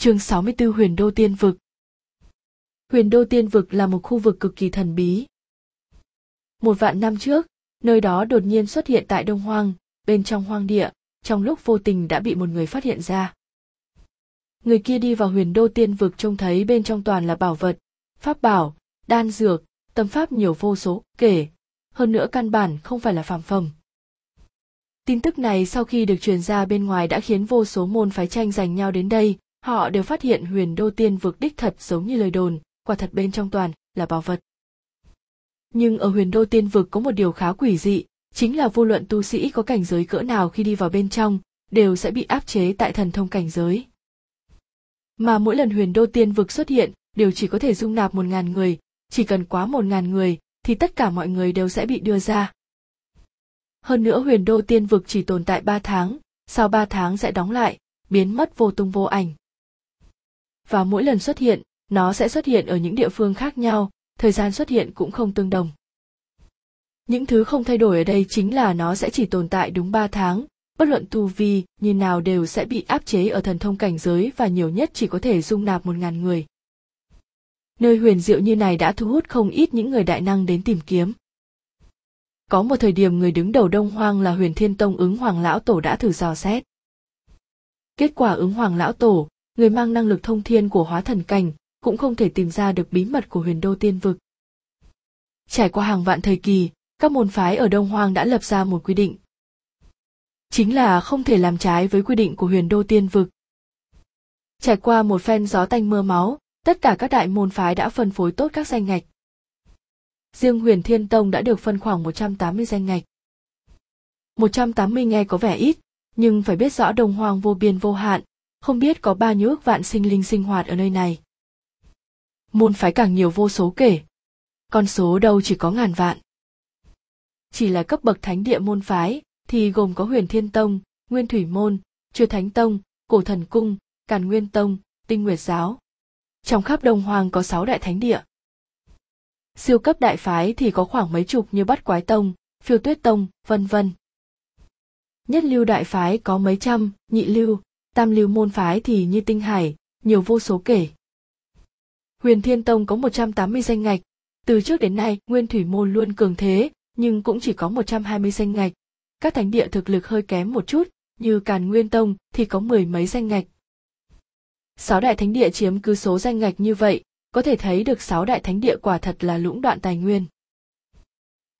Chương 64 Huyền Đô Tiên Vực Huyền Đô Tiên Vực là một khu vực cực kỳ thần bí. Một vạn năm trước, nơi đó đột nhiên xuất hiện tại Đông Hoang, bên trong hoang địa, trong lúc vô tình đã bị một người phát hiện ra. Người kia đi vào huyền đô tiên vực trông thấy bên trong toàn là bảo vật, pháp bảo, đan dược, tâm pháp nhiều vô số, kể. Hơn nữa căn bản không phải là phàm phẩm. Tin tức này sau khi được truyền ra bên ngoài đã khiến vô số môn phái tranh giành nhau đến đây, họ đều phát hiện huyền đô tiên vực đích thật giống như lời đồn, quả thật bên trong toàn là bảo vật. Nhưng ở huyền đô tiên vực có một điều khá quỷ dị, chính là vô luận tu sĩ có cảnh giới cỡ nào khi đi vào bên trong, đều sẽ bị áp chế tại thần thông cảnh giới. Mà mỗi lần huyền đô tiên vực xuất hiện, đều chỉ có thể dung nạp một ngàn người, chỉ cần quá một ngàn người, thì tất cả mọi người đều sẽ bị đưa ra. Hơn nữa huyền đô tiên vực chỉ tồn tại ba tháng, sau ba tháng sẽ đóng lại, biến mất vô tung vô ảnh. Và mỗi lần xuất hiện, nó sẽ xuất hiện ở những địa phương khác nhau, thời gian xuất hiện cũng không tương đồng. Những thứ không thay đổi ở đây chính là nó sẽ chỉ tồn tại đúng 3 tháng, bất luận tu vi như nào đều sẽ bị áp chế ở thần thông cảnh giới và nhiều nhất chỉ có thể dung nạp một ngàn người. Nơi huyền diệu như này đã thu hút không ít những người đại năng đến tìm kiếm. Có một thời điểm người đứng đầu Đông Hoang là huyền thiên tông ứng hoàng lão tổ đã thử dò xét. Kết quả ứng hoàng lão tổ, người mang năng lực thông thiên của hóa thần cảnh, cũng không thể tìm ra được bí mật của huyền đô tiên vực. Trải qua hàng vạn thời kỳ, các môn phái ở Đông Hoang đã lập ra một quy định. Chính là không thể làm trái với quy định của huyền đô tiên vực. Trải qua một phen gió tanh mưa máu, tất cả các đại môn phái đã phân phối tốt các danh ngạch. Riêng huyền thiên tông đã được phân khoảng 180 danh ngạch. 180 nghe có vẻ ít, nhưng phải biết rõ đồng hoang vô biên vô hạn, không biết có bao nhiêu ước vạn sinh linh sinh hoạt ở nơi này. Môn phái càng nhiều vô số kể. Con số đâu chỉ có ngàn vạn chỉ là cấp bậc thánh địa môn phái, thì gồm có huyền thiên tông, nguyên thủy môn, chư thánh tông, cổ thần cung, càn nguyên tông, tinh nguyệt giáo trong khắp đông hoàng có sáu đại thánh địa siêu cấp đại phái thì có khoảng mấy chục như bắt quái tông, phiêu tuyết tông, vân vân nhất lưu đại phái có mấy trăm, nhị lưu tam lưu môn phái thì như tinh hải nhiều vô số kể huyền thiên tông có 180 danh ngạch từ trước đến nay nguyên thủy môn luôn cường thế nhưng cũng chỉ có 120 danh ngạch. Các thánh địa thực lực hơi kém một chút, như Càn Nguyên Tông thì có mười mấy danh ngạch. Sáu đại thánh địa chiếm cứ số danh ngạch như vậy, có thể thấy được sáu đại thánh địa quả thật là lũng đoạn tài nguyên.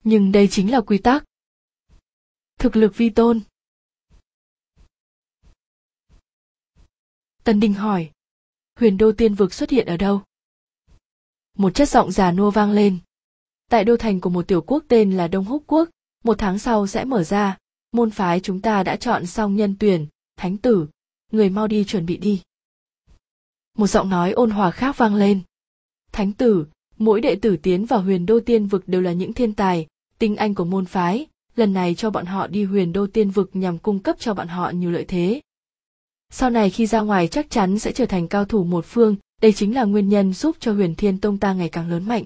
Nhưng đây chính là quy tắc. Thực lực vi tôn. Tần Đình hỏi, huyền đô tiên vực xuất hiện ở đâu? Một chất giọng già nua vang lên tại đô thành của một tiểu quốc tên là Đông Húc Quốc, một tháng sau sẽ mở ra, môn phái chúng ta đã chọn xong nhân tuyển, thánh tử, người mau đi chuẩn bị đi. Một giọng nói ôn hòa khác vang lên. Thánh tử, mỗi đệ tử tiến vào huyền đô tiên vực đều là những thiên tài, tinh anh của môn phái, lần này cho bọn họ đi huyền đô tiên vực nhằm cung cấp cho bọn họ nhiều lợi thế. Sau này khi ra ngoài chắc chắn sẽ trở thành cao thủ một phương, đây chính là nguyên nhân giúp cho huyền thiên tông ta ngày càng lớn mạnh.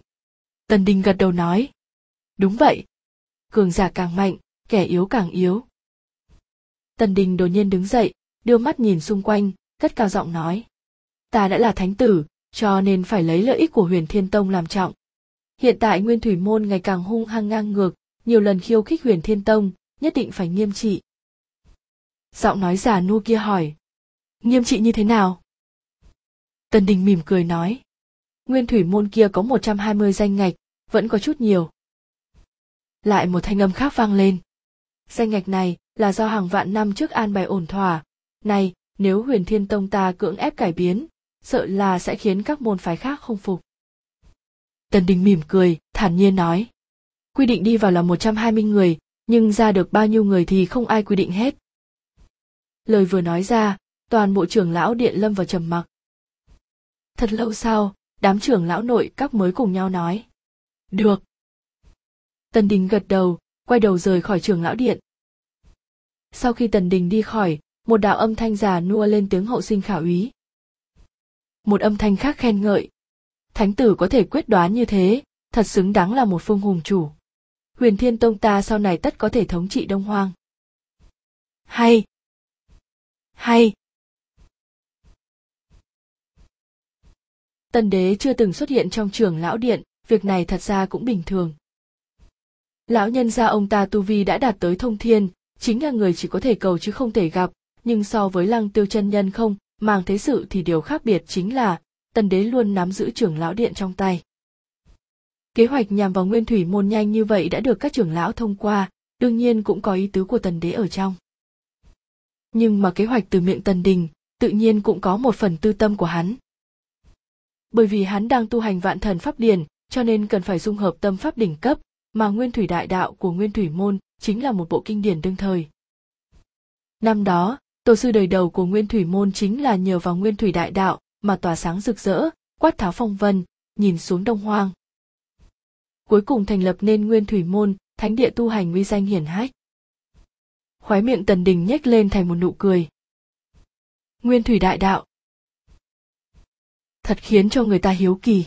Tần Đình gật đầu nói. Đúng vậy. Cường giả càng mạnh, kẻ yếu càng yếu. Tần Đình đột nhiên đứng dậy, đưa mắt nhìn xung quanh, cất cao giọng nói. Ta đã là thánh tử, cho nên phải lấy lợi ích của huyền thiên tông làm trọng. Hiện tại nguyên thủy môn ngày càng hung hăng ngang ngược, nhiều lần khiêu khích huyền thiên tông, nhất định phải nghiêm trị. Giọng nói già nu kia hỏi. Nghiêm trị như thế nào? Tần Đình mỉm cười nói. Nguyên thủy môn kia có 120 danh ngạch, vẫn có chút nhiều. Lại một thanh âm khác vang lên. Danh ngạch này là do hàng vạn năm trước an bài ổn thỏa. Này, nếu huyền thiên tông ta cưỡng ép cải biến, sợ là sẽ khiến các môn phái khác không phục. Tần Đình mỉm cười, thản nhiên nói. Quy định đi vào là 120 người, nhưng ra được bao nhiêu người thì không ai quy định hết. Lời vừa nói ra, toàn bộ trưởng lão điện lâm vào trầm mặc. Thật lâu sau, đám trưởng lão nội các mới cùng nhau nói. Được. Tần Đình gật đầu, quay đầu rời khỏi trường lão điện. Sau khi Tần Đình đi khỏi, một đạo âm thanh già nua lên tiếng hậu sinh khảo úy. Một âm thanh khác khen ngợi. Thánh tử có thể quyết đoán như thế, thật xứng đáng là một phương hùng chủ. Huyền Thiên Tông ta sau này tất có thể thống trị Đông Hoang. Hay! Hay! Tần đế chưa từng xuất hiện trong trường lão điện, việc này thật ra cũng bình thường. Lão nhân gia ông ta tu vi đã đạt tới thông thiên, chính là người chỉ có thể cầu chứ không thể gặp, nhưng so với lăng tiêu chân nhân không, mang thế sự thì điều khác biệt chính là tần đế luôn nắm giữ trưởng lão điện trong tay. Kế hoạch nhằm vào nguyên thủy môn nhanh như vậy đã được các trưởng lão thông qua, đương nhiên cũng có ý tứ của tần đế ở trong. Nhưng mà kế hoạch từ miệng tần đình, tự nhiên cũng có một phần tư tâm của hắn bởi vì hắn đang tu hành vạn thần pháp điển cho nên cần phải dung hợp tâm pháp đỉnh cấp, mà nguyên thủy đại đạo của nguyên thủy môn chính là một bộ kinh điển đương thời. Năm đó, tổ sư đời đầu của nguyên thủy môn chính là nhờ vào nguyên thủy đại đạo mà tỏa sáng rực rỡ, quát tháo phong vân, nhìn xuống đông hoang. Cuối cùng thành lập nên nguyên thủy môn, thánh địa tu hành uy danh hiển hách. Khóe miệng tần đình nhếch lên thành một nụ cười. Nguyên thủy đại đạo thật khiến cho người ta hiếu kỳ.